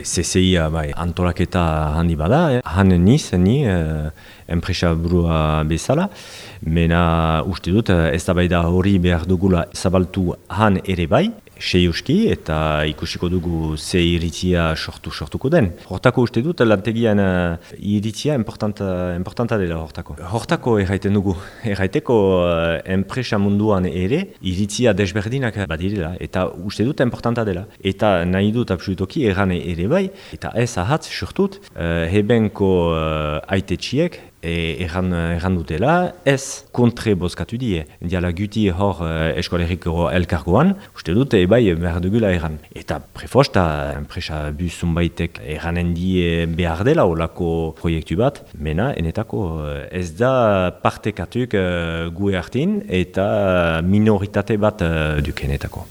CCI bai, antolaketa handi bada, eh? han niz, ni, eh, enpresa burua bezala, mena uste dut ez da bai da hori behar dugula zabaltu han ere bai, seiuski eta ikusiko dugu ze iritzia sortu sortuko den. Hortako uste dut lantegian uh, iritzia importanta, importanta dela hortako. Hortako erraiten dugu, erraiteko uh, enpresa munduan ere iritzia desberdinak badirela eta uste dut importanta dela. Eta nahi dut absolutoki erran ere bai eta ez ahatz sortut uh, hebenko uh, aitetxiek e, erran, erran dutela, ez kontre bozkatu die. Diala guti hor uh, eskoleriko elkargoan, uste dute ebai behar dugula erran. Eta prefosta, enpresa buzun baitek erranen die behar dela olako proiektu bat, mena enetako ez da partekatuk uh, gu hartin eta minoritate bat uh, dukenetako.